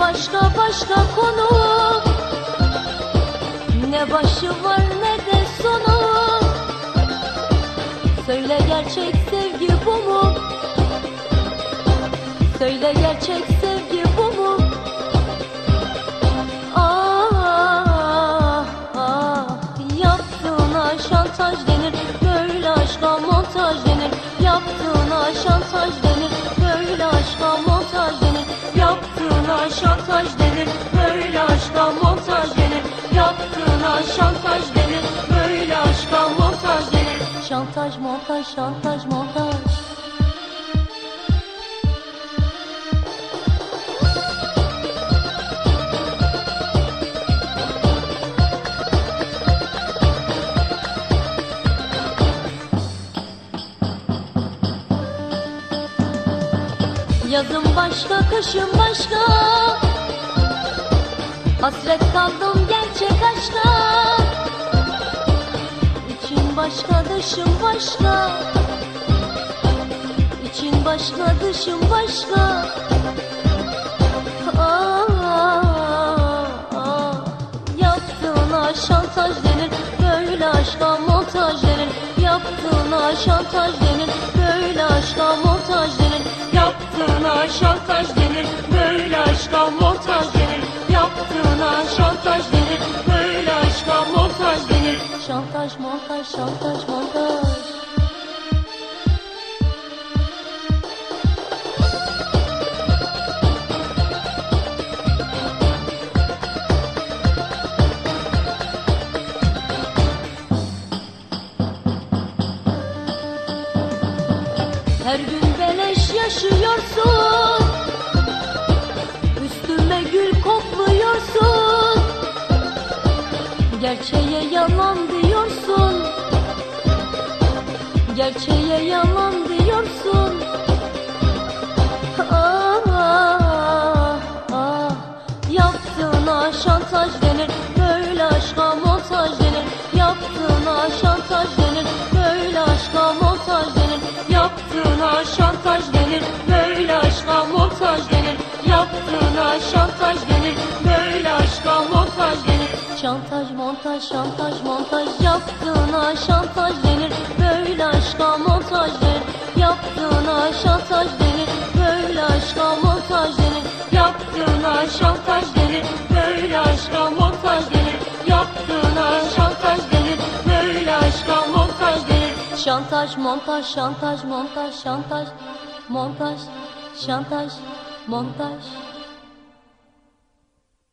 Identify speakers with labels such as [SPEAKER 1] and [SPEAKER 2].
[SPEAKER 1] başka başka konu. Ne başı var ne de sonu. Söyle gerçek sevgi bu mu? Söyle gerçek sevgi bu mu? Ah ah Yaptığına şantaj denir. Böyle aşka montaj denir. Yaptığına şantaj denir şantaj denir Böyle aşka montaj denir. Yaptığına şantaj denir Böyle aşka montaj denir. Şantaj montaj şantaj montaj. Yazın başka, kışın başka Hasret kaldım gerçek aşka İçin başka, dışın başka. İçin başka, dışın başka. Ah, ah, ah. Yaptığına şantaj denir Böyle aşka montaj denir. Yaptığına şantaj denir Böyle aşka montaj denir. Yaptığına şantaj denir Şantaj montaj şantaj montaj. Her gün beleş yaşıyorsun. Üstüme gül kokluyorsun. Gerçeğe Gerçeğe yalan diyorsun. Ah ah ah. Yaptığına şantaj denir Böyle aşka montaj denir. Yaptığına şantaj denir Şantaj şantaj montaj Yaptığına şantaj denir. Böyle aşka montaj denir. Yaptığına şantaj denir. Böyle aşka montaj denir. Yaptığına şantaj denir. Böyle aşka montaj denir. Yaptığına şantaj denir. Böyle aşka montaj denir. Şantaj montaj şantaj montaj şantaj montaj şantaj montaj